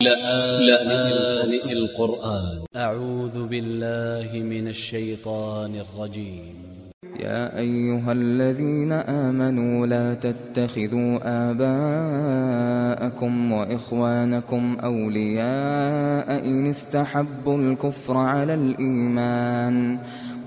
لآن القرآن. أ ع و ذ ب ا ل ل ه من ا ل ش ي ط ا ن ا ل ج ي م يا أيها الذين آمنوا لا تتخذوا آباءكم وإخوانكم أولياء إن استحبوا الكفر على الإيمان.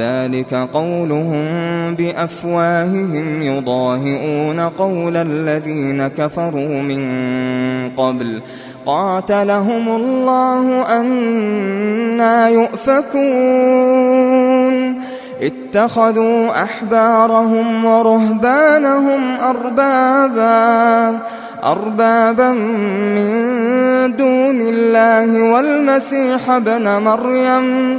ذلك قولهم بأفواههم يضاهئون قول الذين كفروا من قبل. قاتلهم الله أنا يؤفكون. اتخذوا أحبارهم ورهبانهم أربابا. أربابا من دون الله والمسيح ابن مريم.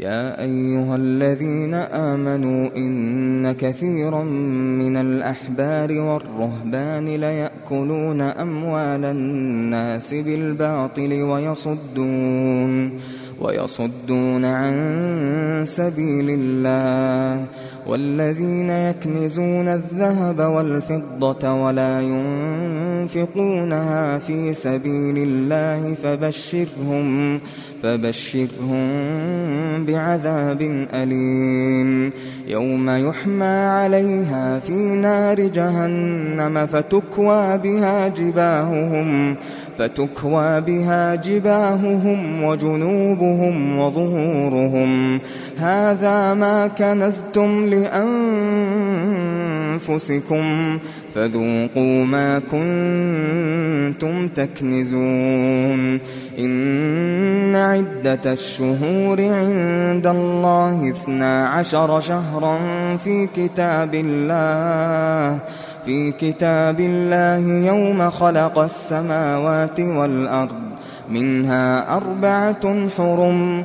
يا أيها الذين آمنوا إن كثيرا من الأحبار والرهبان ليأكلون أموال الناس بالباطل ويصدون ويصدون عن سبيل الله والذين يكنزون الذهب والفضة ولا ينفقونها في سبيل الله فبشرهم فبشرهم بعذاب أليم. يوم يحمى عليها في نار جهنم فتكوى بها جباههم فتكوى بها جباههم وجنوبهم وظهورهم. هذا ما كنزتم لأنفسكم فذوقوا ما كنتم تكنزون. إن عدة الشهور عند الله اثنا عشر شهرا في كتاب الله في كتاب الله يوم خلق السماوات والأرض منها أربعة حرم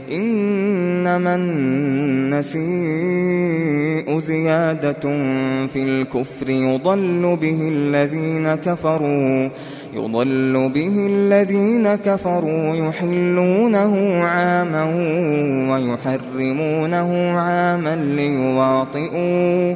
إنما النسيء زيادة في الكفر يضل به الذين كفروا يضل به الذين كفروا يحلونه عاما ويحرمونه عاما ليواطئوا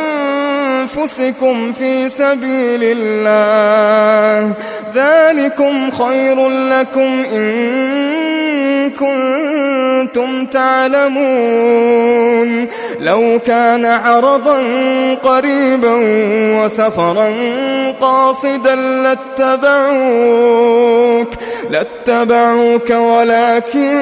في سبيل الله. ذلكم خير لكم إن كنتم تعلمون. لو كان عرضا قريبا وسفرا قاصدا لاتبعوك لاتبعوك ولكن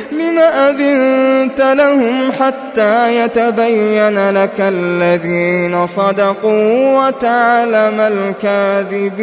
أذنت لهم حتى يتبين لك الذين صدقوا وتعلم الكاذبين.